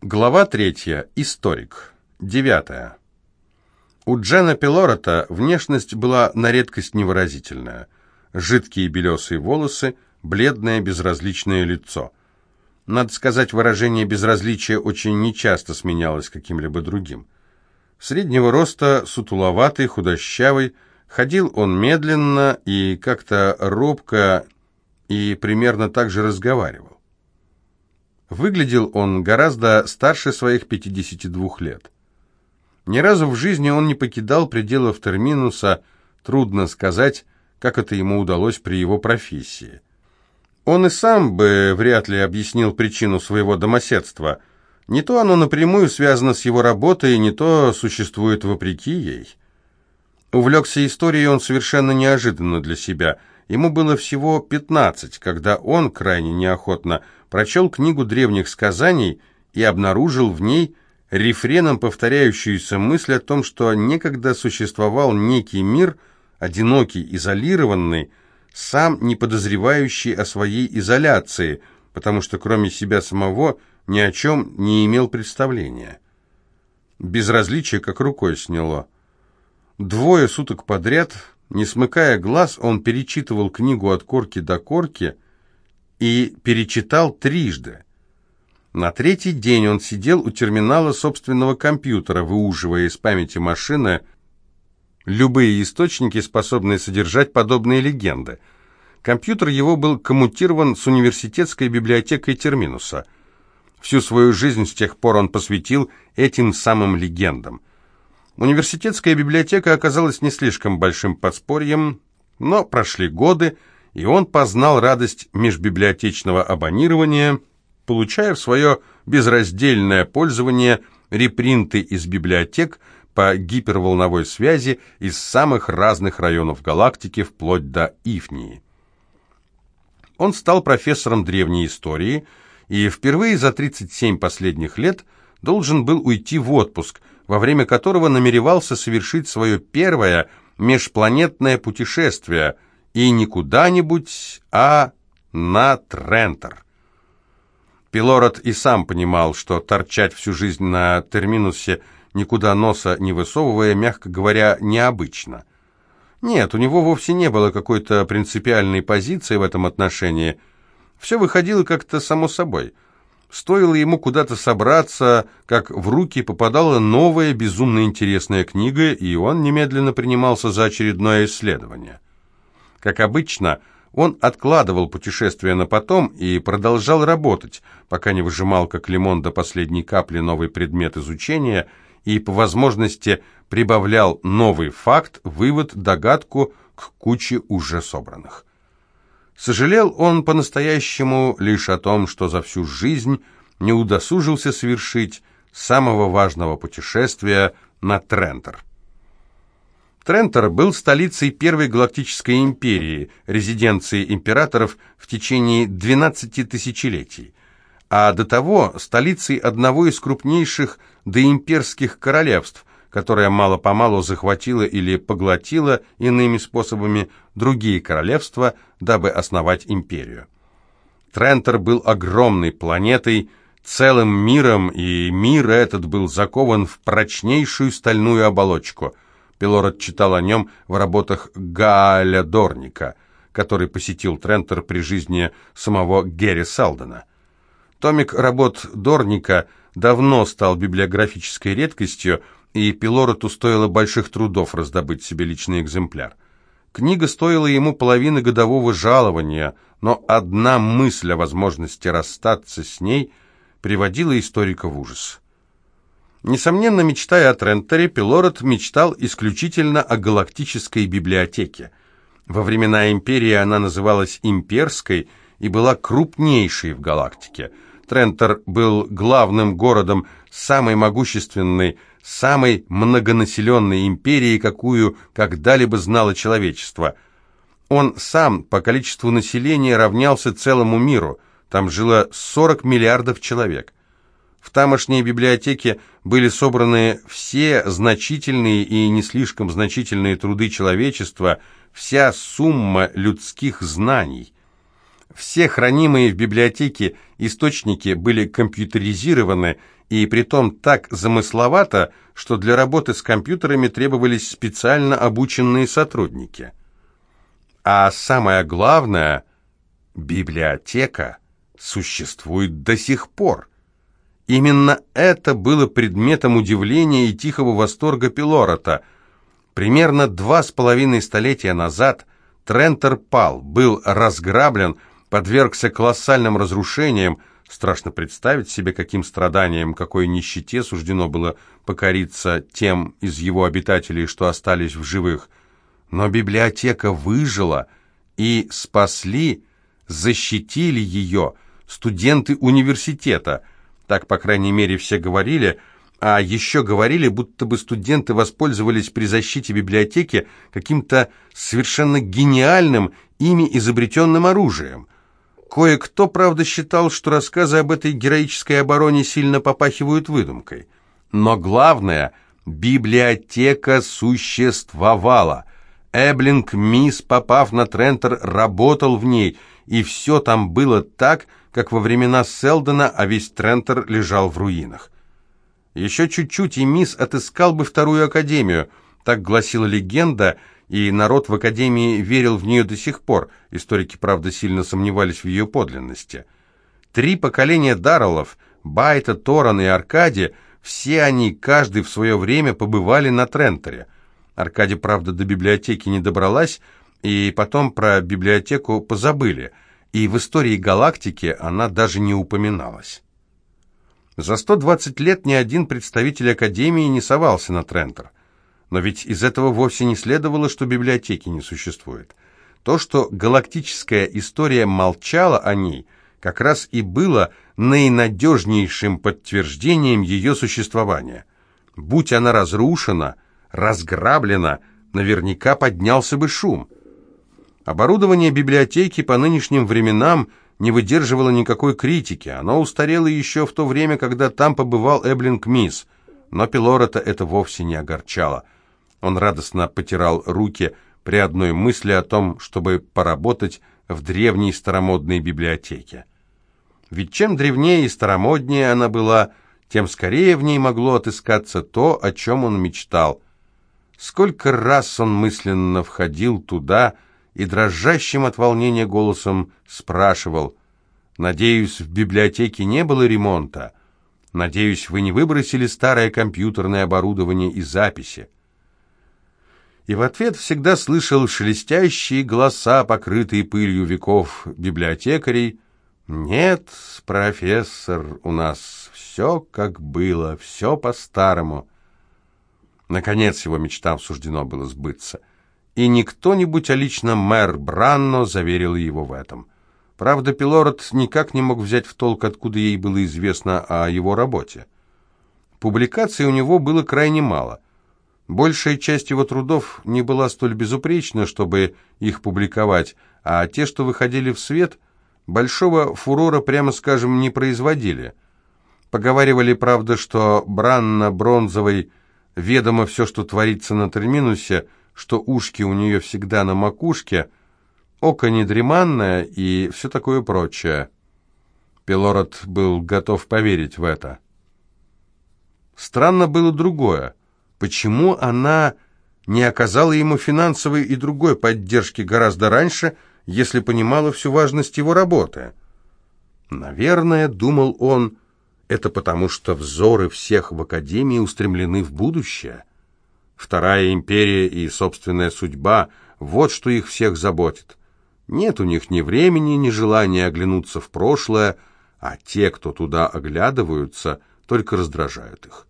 Глава третья. Историк. Девятая. У Джена Пилорота внешность была на редкость невыразительная. Жидкие белесые волосы, бледное безразличное лицо. Надо сказать, выражение безразличия очень нечасто сменялось каким-либо другим. Среднего роста, сутуловатый, худощавый, ходил он медленно и как-то робко и примерно так же разговаривал. Выглядел он гораздо старше своих 52 лет. Ни разу в жизни он не покидал пределов терминуса, трудно сказать, как это ему удалось при его профессии. Он и сам бы вряд ли объяснил причину своего домоседства. Не то оно напрямую связано с его работой, не то существует вопреки ей. Увлекся историей он совершенно неожиданно для себя. Ему было всего 15, когда он, крайне неохотно, прочел книгу древних сказаний и обнаружил в ней рефреном повторяющуюся мысль о том, что некогда существовал некий мир, одинокий, изолированный, сам не подозревающий о своей изоляции, потому что кроме себя самого ни о чем не имел представления. Безразличие как рукой сняло. Двое суток подряд, не смыкая глаз, он перечитывал книгу от корки до корки и перечитал трижды. На третий день он сидел у терминала собственного компьютера, выуживая из памяти машины любые источники, способные содержать подобные легенды. Компьютер его был коммутирован с университетской библиотекой Терминуса. Всю свою жизнь с тех пор он посвятил этим самым легендам. Университетская библиотека оказалась не слишком большим подспорьем, но прошли годы, и он познал радость межбиблиотечного абонирования, получая в свое безраздельное пользование репринты из библиотек по гиперволновой связи из самых разных районов галактики вплоть до Ифнии. Он стал профессором древней истории и впервые за 37 последних лет должен был уйти в отпуск – во время которого намеревался совершить свое первое межпланетное путешествие, и не куда-нибудь, а на Трентер. Пилород и сам понимал, что торчать всю жизнь на терминусе, никуда носа не высовывая, мягко говоря, необычно. Нет, у него вовсе не было какой-то принципиальной позиции в этом отношении. Все выходило как-то само собой – Стоило ему куда-то собраться, как в руки попадала новая безумно интересная книга, и он немедленно принимался за очередное исследование. Как обычно, он откладывал путешествие на потом и продолжал работать, пока не выжимал как лимон до последней капли новый предмет изучения и, по возможности, прибавлял новый факт, вывод, догадку к куче уже собранных. Сожалел он по-настоящему лишь о том, что за всю жизнь не удосужился совершить самого важного путешествия на Трентер. Трентер был столицей Первой Галактической империи, резиденцией императоров в течение 12 тысячелетий, а до того столицей одного из крупнейших доимперских королевств, которая мало-помалу захватила или поглотила иными способами другие королевства, дабы основать империю. Трентер был огромной планетой, целым миром, и мир этот был закован в прочнейшую стальную оболочку. Пилород читал о нем в работах Гааля Дорника, который посетил Трентер при жизни самого Герри Салдена. Томик работ Дорника давно стал библиографической редкостью, и Пилороту стоило больших трудов раздобыть себе личный экземпляр. Книга стоила ему половины годового жалования, но одна мысль о возможности расстаться с ней приводила историка в ужас. Несомненно, мечтая о Трентере, Пилород мечтал исключительно о галактической библиотеке. Во времена империи она называлась «имперской» и была крупнейшей в галактике. Трентер был главным городом самой могущественной самой многонаселенной империи, какую когда-либо знало человечество. Он сам по количеству населения равнялся целому миру, там жило 40 миллиардов человек. В тамошней библиотеке были собраны все значительные и не слишком значительные труды человечества, вся сумма людских знаний. Все хранимые в библиотеке источники были компьютеризированы и притом так замысловато, что для работы с компьютерами требовались специально обученные сотрудники. А самое главное, библиотека существует до сих пор. Именно это было предметом удивления и тихого восторга Пилорота. Примерно два с половиной столетия назад Трентер пал, был разграблен, подвергся колоссальным разрушениям, Страшно представить себе, каким страданием, какой нищете суждено было покориться тем из его обитателей, что остались в живых. Но библиотека выжила, и спасли, защитили ее студенты университета. Так, по крайней мере, все говорили, а еще говорили, будто бы студенты воспользовались при защите библиотеки каким-то совершенно гениальным, ими изобретенным оружием – Кое-кто, правда, считал, что рассказы об этой героической обороне сильно попахивают выдумкой. Но главное, библиотека существовала. Эблинг Мисс, попав на Трентер, работал в ней, и все там было так, как во времена Селдона, а весь Трентер лежал в руинах. Еще чуть-чуть, и Мисс отыскал бы вторую академию, так гласила легенда, и народ в Академии верил в нее до сих пор. Историки, правда, сильно сомневались в ее подлинности. Три поколения Дарреллов, Байта, Торан и Аркади, все они, каждый в свое время, побывали на Тренторе. Аркади, правда, до библиотеки не добралась, и потом про библиотеку позабыли, и в истории галактики она даже не упоминалась. За 120 лет ни один представитель Академии не совался на Трентор. Но ведь из этого вовсе не следовало, что библиотеки не существует. То, что галактическая история молчала о ней, как раз и было наинадежнейшим подтверждением ее существования. Будь она разрушена, разграблена, наверняка поднялся бы шум. Оборудование библиотеки по нынешним временам не выдерживало никакой критики. Оно устарело еще в то время, когда там побывал Эблинг Мисс, но Пилорота это вовсе не огорчало – он радостно потирал руки при одной мысли о том, чтобы поработать в древней старомодной библиотеке. Ведь чем древнее и старомоднее она была, тем скорее в ней могло отыскаться то, о чем он мечтал. Сколько раз он мысленно входил туда и дрожащим от волнения голосом спрашивал, «Надеюсь, в библиотеке не было ремонта? Надеюсь, вы не выбросили старое компьютерное оборудование и записи?» И в ответ всегда слышал шелестящие голоса, покрытые пылью веков библиотекарей. «Нет, профессор, у нас все как было, все по-старому». Наконец его мечтам суждено было сбыться. И не кто-нибудь, а лично мэр Бранно заверил его в этом. Правда, Пилород никак не мог взять в толк, откуда ей было известно о его работе. Публикаций у него было крайне мало – Большая часть его трудов не была столь безупречна, чтобы их публиковать, а те, что выходили в свет, большого фурора, прямо скажем, не производили. Поговаривали, правда, что Бранна-Бронзовой ведомо все, что творится на терминусе, что ушки у нее всегда на макушке, око недреманное и все такое прочее. Пелород был готов поверить в это. Странно было другое. Почему она не оказала ему финансовой и другой поддержки гораздо раньше, если понимала всю важность его работы? Наверное, думал он, это потому, что взоры всех в Академии устремлены в будущее. Вторая империя и собственная судьба – вот что их всех заботит. Нет у них ни времени, ни желания оглянуться в прошлое, а те, кто туда оглядываются, только раздражают их.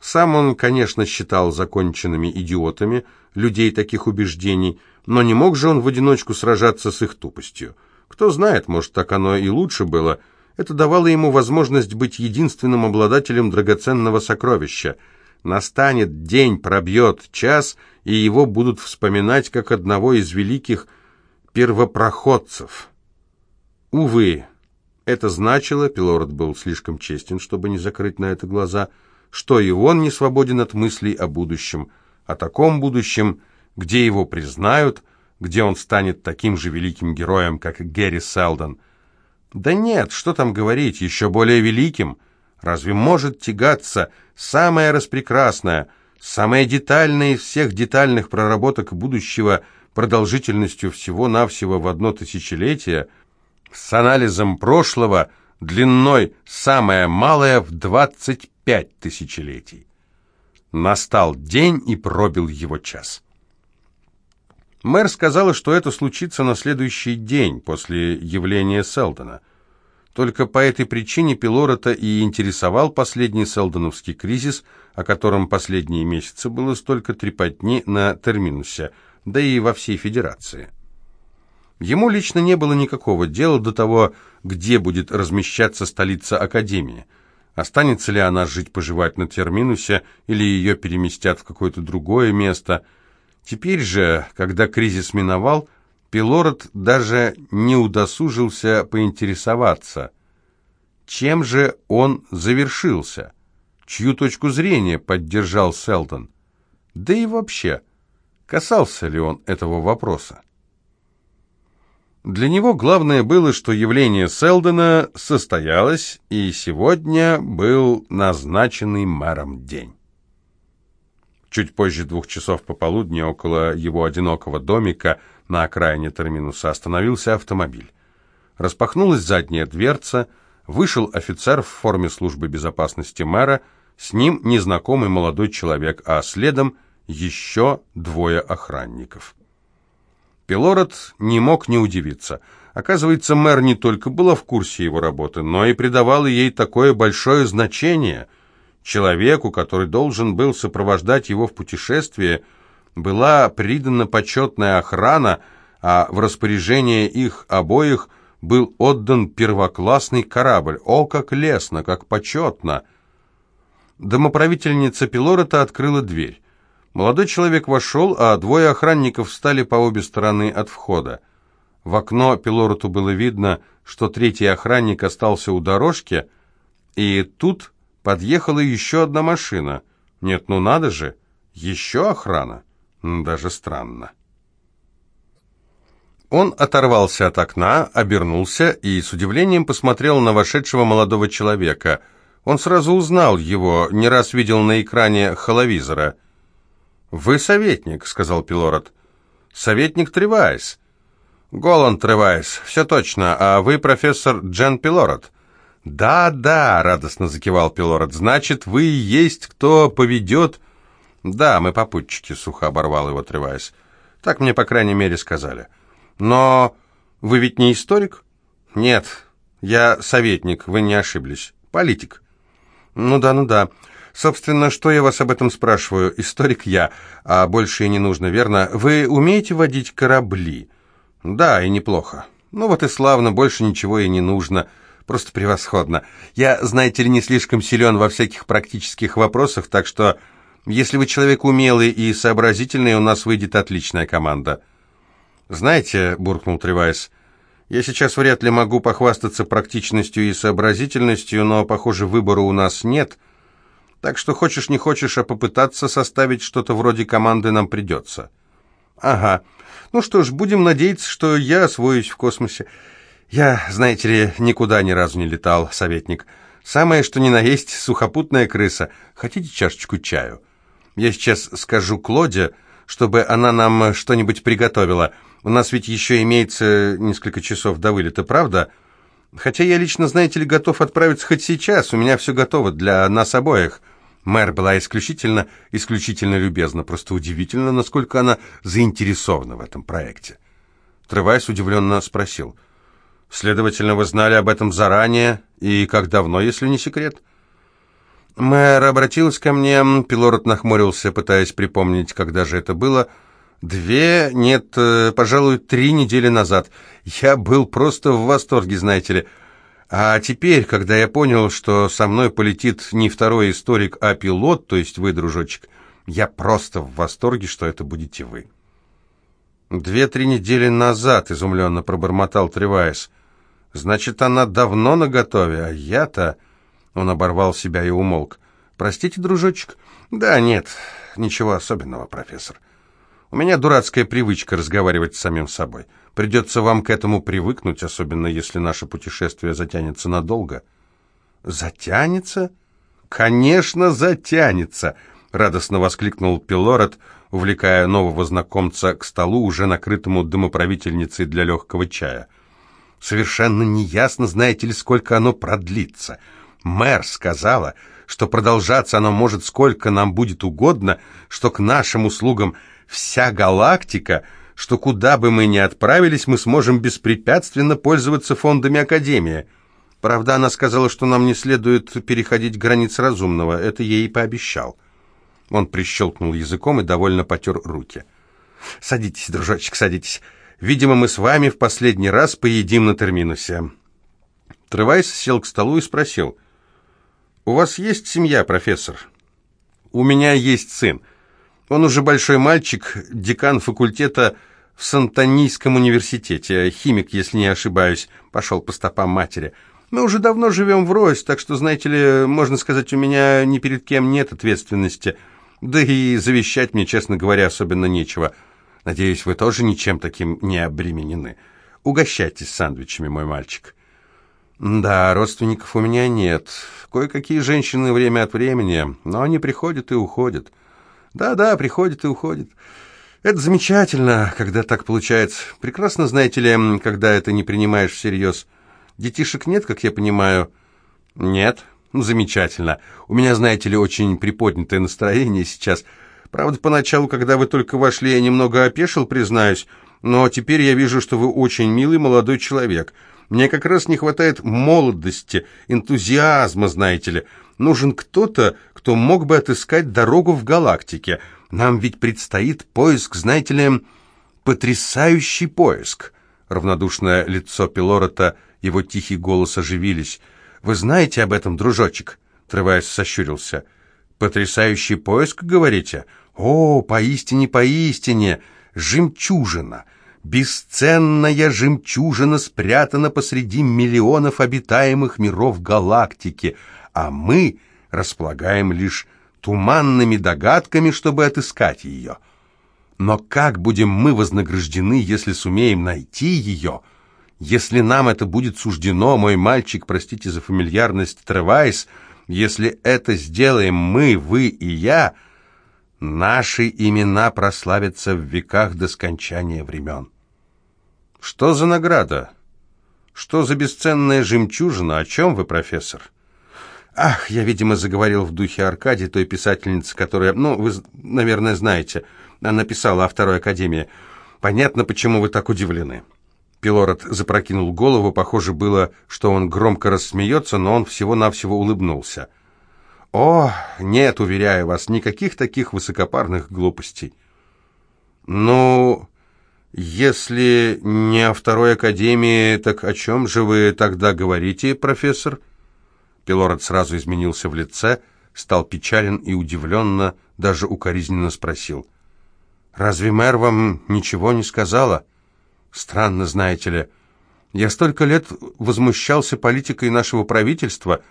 Сам он, конечно, считал законченными идиотами людей таких убеждений, но не мог же он в одиночку сражаться с их тупостью. Кто знает, может, так оно и лучше было. Это давало ему возможность быть единственным обладателем драгоценного сокровища. Настанет день, пробьет час, и его будут вспоминать как одного из великих первопроходцев. Увы, это значило, Пилород был слишком честен, чтобы не закрыть на это глаза – что и он не свободен от мыслей о будущем, о таком будущем, где его признают, где он станет таким же великим героем, как Гэри Селдон. Да нет, что там говорить, еще более великим. Разве может тягаться самое распрекрасное, самое детальное из всех детальных проработок будущего продолжительностью всего-навсего в одно тысячелетие, с анализом прошлого длиной самое малое в 25 тысячелетий? Настал день и пробил его час. Мэр сказала, что это случится на следующий день после явления Селдона. Только по этой причине Пилорота и интересовал последний селдоновский кризис, о котором последние месяцы было столько трепотни на терминусе, да и во всей Федерации. Ему лично не было никакого дела до того, где будет размещаться столица Академии. Останется ли она жить-поживать на терминусе, или ее переместят в какое-то другое место – Теперь же, когда кризис миновал, Пилород даже не удосужился поинтересоваться, чем же он завершился, чью точку зрения поддержал Селдон, да и вообще, касался ли он этого вопроса. Для него главное было, что явление Селдона состоялось, и сегодня был назначенный мэром день. Чуть позже двух часов пополудни около его одинокого домика на окраине терминуса остановился автомобиль. Распахнулась задняя дверца, вышел офицер в форме службы безопасности мэра, с ним незнакомый молодой человек, а следом еще двое охранников. Пилород не мог не удивиться. Оказывается, мэр не только была в курсе его работы, но и придавал ей такое большое значение – Человеку, который должен был сопровождать его в путешествии, была придана почетная охрана, а в распоряжение их обоих был отдан первоклассный корабль. О, как лестно, как почетно! Домоправительница Пилорота открыла дверь. Молодой человек вошел, а двое охранников встали по обе стороны от входа. В окно Пилороту было видно, что третий охранник остался у дорожки, и тут Подъехала еще одна машина. Нет, ну надо же, еще охрана. Даже странно. Он оторвался от окна, обернулся и с удивлением посмотрел на вошедшего молодого человека. Он сразу узнал его, не раз видел на экране холовизора. «Вы советник», — сказал Пилород. «Советник Тревайс». «Голланд Тревайс, все точно, а вы профессор Джен Пилород». «Да, да», — радостно закивал Пилород, — «значит, вы и есть кто поведет...» «Да, мы попутчики», — сухо оборвал его, отрываясь. «Так мне, по крайней мере, сказали». «Но вы ведь не историк?» «Нет, я советник, вы не ошиблись. Политик». «Ну да, ну да. Собственно, что я вас об этом спрашиваю? Историк я, а больше и не нужно, верно? Вы умеете водить корабли?» «Да, и неплохо. Ну вот и славно, больше ничего и не нужно». Просто превосходно. Я, знаете ли, не слишком силен во всяких практических вопросах, так что, если вы человек умелый и сообразительный, у нас выйдет отличная команда». «Знаете», — буркнул Тревайс, — «я сейчас вряд ли могу похвастаться практичностью и сообразительностью, но, похоже, выбора у нас нет. Так что хочешь не хочешь, а попытаться составить что-то вроде команды нам придется». «Ага. Ну что ж, будем надеяться, что я освоюсь в космосе». «Я, знаете ли, никуда ни разу не летал, советник. Самое, что ни на есть, сухопутная крыса. Хотите чашечку чаю? Я сейчас скажу Клоде, чтобы она нам что-нибудь приготовила. У нас ведь еще имеется несколько часов до вылета, правда? Хотя я лично, знаете ли, готов отправиться хоть сейчас. У меня все готово для нас обоих». Мэр была исключительно, исключительно любезна. Просто удивительно, насколько она заинтересована в этом проекте. Тревайс удивленно спросил – Следовательно, вы знали об этом заранее, и как давно, если не секрет?» Мэр обратилась ко мне, Пилород нахмурился, пытаясь припомнить, когда же это было. «Две, нет, э, пожалуй, три недели назад. Я был просто в восторге, знаете ли. А теперь, когда я понял, что со мной полетит не второй историк, а пилот, то есть вы, дружочек, я просто в восторге, что это будете вы». «Две-три недели назад», — изумленно пробормотал Тревайс. Значит, она давно наготове, а я-то...» Он оборвал себя и умолк. «Простите, дружочек?» «Да нет, ничего особенного, профессор. У меня дурацкая привычка разговаривать с самим собой. Придется вам к этому привыкнуть, особенно если наше путешествие затянется надолго». Затянется? Конечно, затянется, радостно воскликнул Пилорет, увлекая нового знакомца к столу, уже накрытому домоправительницей для легкого чая. Совершенно неясно, знаете ли, сколько оно продлится. Мэр сказала, что продолжаться оно может сколько нам будет угодно, что к нашим услугам вся галактика, что куда бы мы ни отправились, мы сможем беспрепятственно пользоваться фондами Академии. Правда, она сказала, что нам не следует переходить границ разумного, это ей и пообещал. Он прищелкнул языком и довольно потер руки. «Садитесь, дружочек, садитесь. Видимо, мы с вами в последний раз поедим на терминусе». Тревайс сел к столу и спросил. «У вас есть семья, профессор?» «У меня есть сын. Он уже большой мальчик, декан факультета в Сантонийском университете, химик, если не ошибаюсь, пошел по стопам матери. Мы уже давно живем врозь, так что, знаете ли, можно сказать, у меня ни перед кем нет ответственности. Да и завещать мне, честно говоря, особенно нечего». Надеюсь, вы тоже ничем таким не обременены. Угощайтесь сандвичами, мой мальчик. Да, родственников у меня нет. Кое-какие женщины время от времени, но они приходят и уходят. Да-да, приходят и уходят. Это замечательно, когда так получается. Прекрасно, знаете ли, когда это не принимаешь всерьез. Детишек нет, как я понимаю? Нет. Ну, замечательно. У меня, знаете ли, очень приподнятое настроение сейчас – Правда, поначалу, когда вы только вошли, я немного опешил, признаюсь, но теперь я вижу, что вы очень милый молодой человек. Мне как раз не хватает молодости, энтузиазма, знаете ли. Нужен кто-то, кто мог бы отыскать дорогу в галактике. Нам ведь предстоит поиск, знаете ли, потрясающий поиск. Равнодушное лицо Пилорота, его тихий голос оживились. «Вы знаете об этом, дружочек?» Тревайс сощурился. «Потрясающий поиск, говорите?» О, поистине, поистине, жемчужина, бесценная жемчужина спрятана посреди миллионов обитаемых миров галактики, а мы располагаем лишь туманными догадками, чтобы отыскать ее. Но как будем мы вознаграждены, если сумеем найти ее? Если нам это будет суждено, мой мальчик, простите за фамильярность, Тревайс, если это сделаем мы, вы и я — Наши имена прославятся в веках до скончания времен. Что за награда? Что за бесценная жемчужина? О чем вы, профессор? Ах, я, видимо, заговорил в духе Аркадии, той писательницы, которая, ну, вы, наверное, знаете, она писала о Второй Академии. Понятно, почему вы так удивлены. Пилород запрокинул голову, похоже было, что он громко рассмеется, но он всего-навсего улыбнулся. О, нет, уверяю вас, никаких таких высокопарных глупостей. Ну, если не о второй академии, так о чем же вы тогда говорите, профессор? Пилород сразу изменился в лице, стал печален и удивленно, даже укоризненно спросил. «Разве мэр вам ничего не сказала?» «Странно, знаете ли. Я столько лет возмущался политикой нашего правительства»,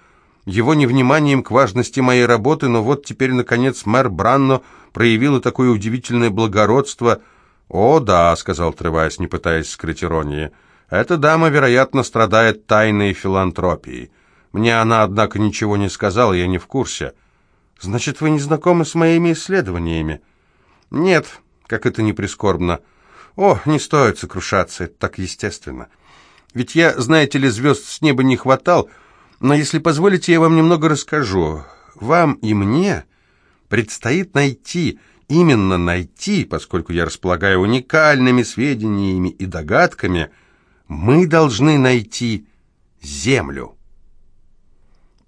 его невниманием к важности моей работы, но вот теперь, наконец, мэр Бранно проявила такое удивительное благородство. «О, да», — сказал Тревайс, не пытаясь скрыть иронии, — «эта дама, вероятно, страдает тайной филантропией. Мне она, однако, ничего не сказала, я не в курсе». «Значит, вы не знакомы с моими исследованиями?» «Нет, как это не прискорбно. О, не стоит сокрушаться, это так естественно. Ведь я, знаете ли, звезд с неба не хватал, — но если позволите, я вам немного расскажу. Вам и мне предстоит найти, именно найти, поскольку я располагаю уникальными сведениями и догадками, мы должны найти Землю.